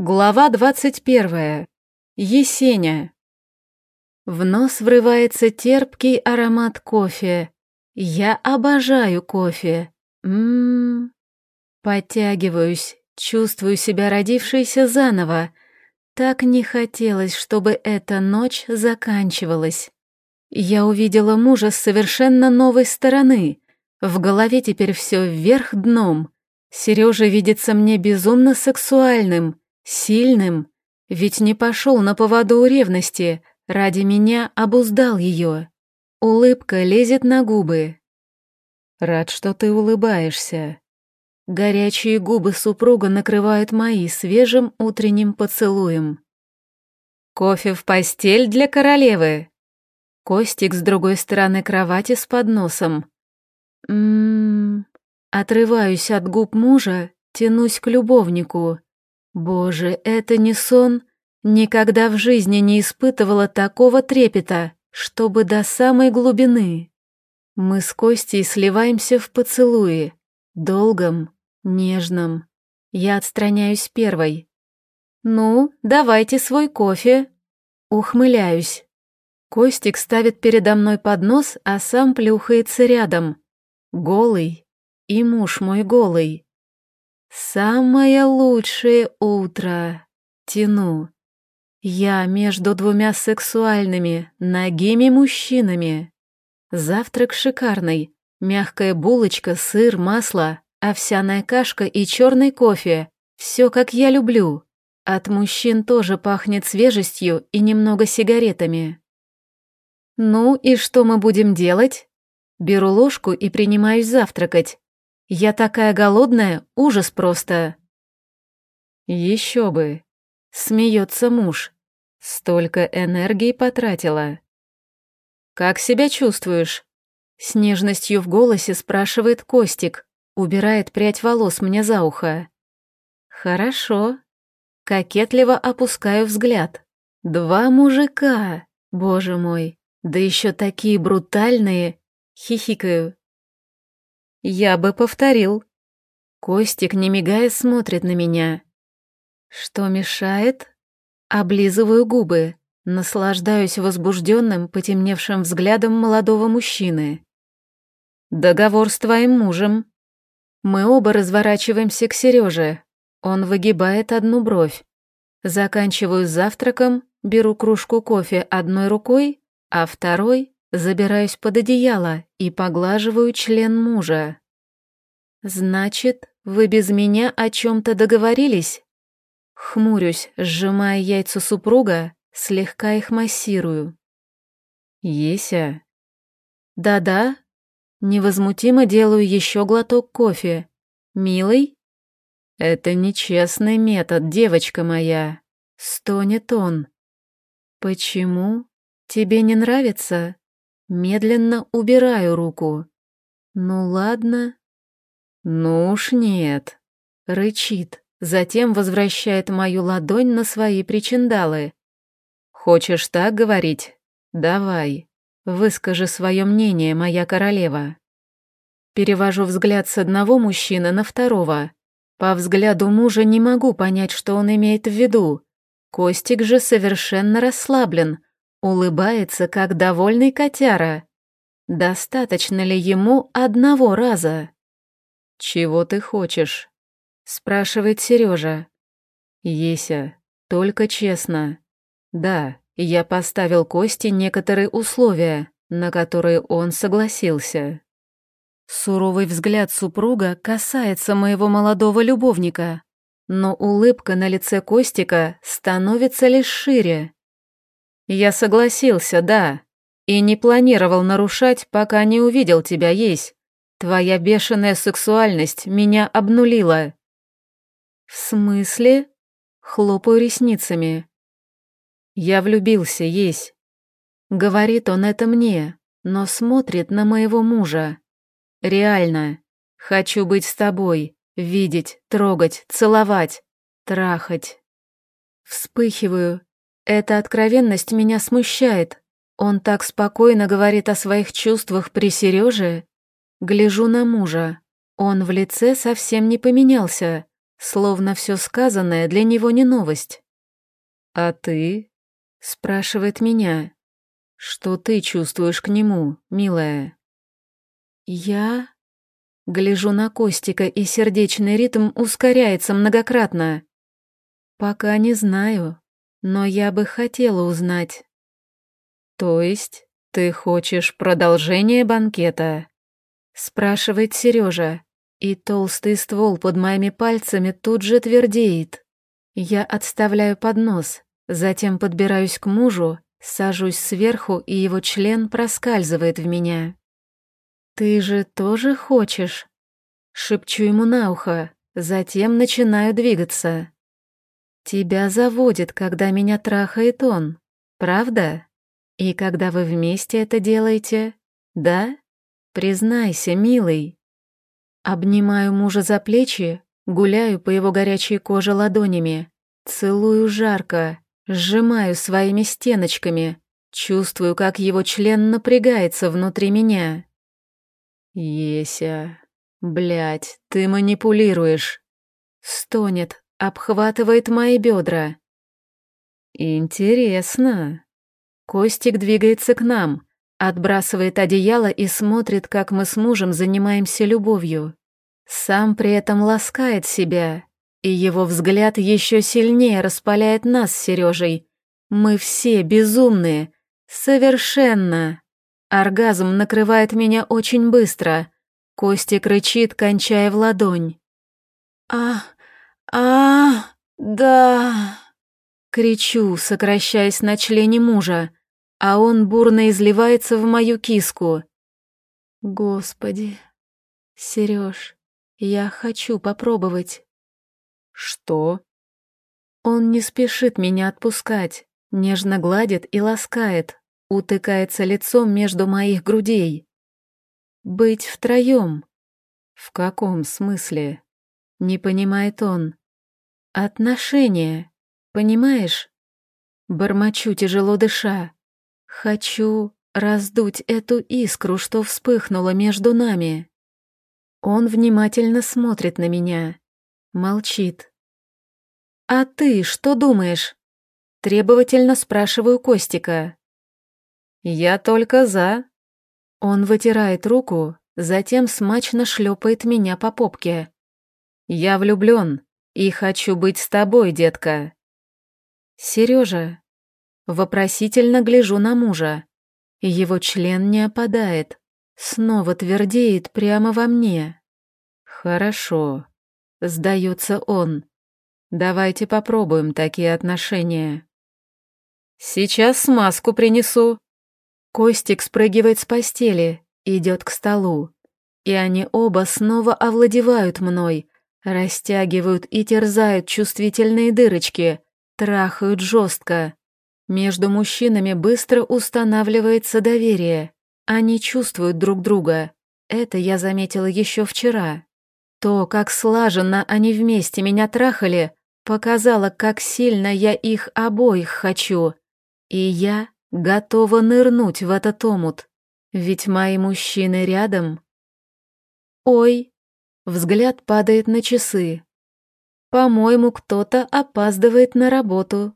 Глава двадцать первая. Есеня. В нос врывается терпкий аромат кофе. Я обожаю кофе. Ммм. Подтягиваюсь, чувствую себя родившейся заново. Так не хотелось, чтобы эта ночь заканчивалась. Я увидела мужа с совершенно новой стороны. В голове теперь все вверх дном. Сережа видится мне безумно сексуальным, Сильным, ведь не пошел на поводу у ревности, ради меня обуздал ее. Улыбка лезет на губы. Рад, что ты улыбаешься. Горячие губы супруга накрывают мои свежим утренним поцелуем. Кофе в постель для королевы. Костик с другой стороны кровати с подносом. Ммм, отрываюсь от губ мужа, тянусь к любовнику. Боже, это не сон. Никогда в жизни не испытывала такого трепета, чтобы до самой глубины. Мы с Костей сливаемся в поцелуи, долгом, нежном. Я отстраняюсь первой. «Ну, давайте свой кофе». Ухмыляюсь. Костик ставит передо мной поднос, а сам плюхается рядом. Голый. И муж мой голый. Самое лучшее утро. Тяну. Я между двумя сексуальными, нагими мужчинами. Завтрак шикарный. Мягкая булочка, сыр, масло, овсяная кашка и черный кофе. Все как я люблю. От мужчин тоже пахнет свежестью и немного сигаретами. Ну и что мы будем делать? Беру ложку и принимаюсь завтракать. Я такая голодная, ужас просто. Еще бы. Смеется муж. Столько энергии потратила. Как себя чувствуешь? С нежностью в голосе спрашивает Костик, убирает прядь волос мне за ухо. Хорошо. Кокетливо опускаю взгляд. Два мужика, боже мой, да еще такие брутальные. Хихикаю. Я бы повторил. Костик, не мигая, смотрит на меня. Что мешает? Облизываю губы, наслаждаюсь возбужденным, потемневшим взглядом молодого мужчины. Договор с твоим мужем. Мы оба разворачиваемся к Сереже. Он выгибает одну бровь. Заканчиваю завтраком, беру кружку кофе одной рукой, а второй забираюсь под одеяло и поглаживаю член мужа. «Значит, вы без меня о чем-то договорились?» Хмурюсь, сжимая яйца супруга, слегка их массирую. «Еся?» «Да-да». Невозмутимо делаю еще глоток кофе. «Милый?» «Это нечестный метод, девочка моя», — стонет он. «Почему? Тебе не нравится?» Медленно убираю руку. Ну ладно. Ну уж нет. Рычит, затем возвращает мою ладонь на свои причиндалы. Хочешь так говорить? Давай. Выскажи свое мнение, моя королева. Перевожу взгляд с одного мужчины на второго. По взгляду мужа не могу понять, что он имеет в виду. Костик же совершенно расслаблен, Улыбается, как довольный котяра. Достаточно ли ему одного раза? «Чего ты хочешь?» — спрашивает Сережа. «Еся, только честно. Да, я поставил Косте некоторые условия, на которые он согласился». Суровый взгляд супруга касается моего молодого любовника, но улыбка на лице Костика становится лишь шире. Я согласился, да, и не планировал нарушать, пока не увидел тебя есть. Твоя бешеная сексуальность меня обнулила. В смысле? Хлопаю ресницами. Я влюбился, есть. Говорит он это мне, но смотрит на моего мужа. Реально. Хочу быть с тобой, видеть, трогать, целовать, трахать. Вспыхиваю, эта откровенность меня смущает. Он так спокойно говорит о своих чувствах при Сереже. Гляжу на мужа. Он в лице совсем не поменялся. словно все сказанное для него не новость. «А ты?» — спрашивает меня. «Что ты чувствуешь к нему, милая?» «Я...» Гляжу на Костика, и сердечный ритм ускоряется многократно. «Пока не знаю, но я бы хотела узнать». «То есть ты хочешь продолжение банкета?» Спрашивает Сережа, и толстый ствол под моими пальцами тут же твердеет. Я отставляю поднос, затем подбираюсь к мужу, сажусь сверху, и его член проскальзывает в меня. «Ты же тоже хочешь?» Шепчу ему на ухо, затем начинаю двигаться. «Тебя заводит, когда меня трахает он, правда? И когда вы вместе это делаете, да? Признайся, милый». Обнимаю мужа за плечи, гуляю по его горячей коже ладонями, целую жарко, сжимаю своими стеночками, чувствую, как его член напрягается внутри меня. «Еся, блядь, ты манипулируешь!» Стонет, обхватывает мои бедра. «Интересно». Костик двигается к нам, отбрасывает одеяло и смотрит, как мы с мужем занимаемся любовью. Сам при этом ласкает себя, и его взгляд еще сильнее распаляет нас с Сережей. Мы все безумные, совершенно. Оргазм накрывает меня очень быстро. Костик рычит, кончая в ладонь. «А, а, да...» Кричу, сокращаясь на члене мужа, а он бурно изливается в мою киску. «Господи, Сереж, я хочу попробовать». «Что?» Он не спешит меня отпускать, нежно гладит и ласкает, утыкается лицом между моих грудей. Быть втроем. В каком смысле? Не понимает он. Отношения, понимаешь? Бормочу, тяжело дыша. Хочу раздуть эту искру, что вспыхнула между нами. Он внимательно смотрит на меня, молчит. «А ты что думаешь?» Требовательно спрашиваю Костика. «Я только за». Он вытирает руку, затем смачно шлепает меня по попке. «Я влюблен и хочу быть с тобой, детка». «Сережа». Вопросительно гляжу на мужа. Его член не опадает, снова твердеет прямо во мне. «Хорошо», — сдается он. «Давайте попробуем такие отношения». «Сейчас смазку принесу», Костик спрыгивает с постели, идет к столу. И они оба снова овладевают мной, растягивают и терзают чувствительные дырочки, трахают жестко. Между мужчинами быстро устанавливается доверие. Они чувствуют друг друга. Это я заметила еще вчера. То, как слаженно они вместе меня трахали, показало, как сильно я их обоих хочу. И я готова нырнуть в этот омут, ведь мои мужчины рядом. Ой, взгляд падает на часы. По-моему, кто-то опаздывает на работу.